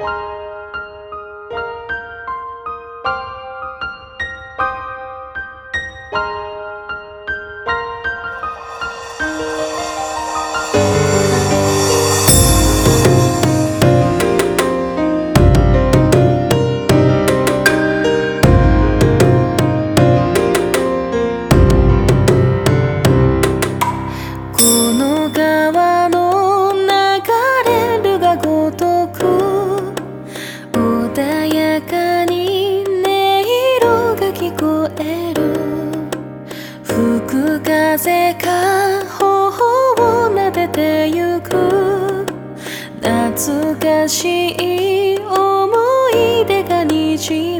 thank you. 風が頬を撫でてゆく。懐かしい思い出がにじむ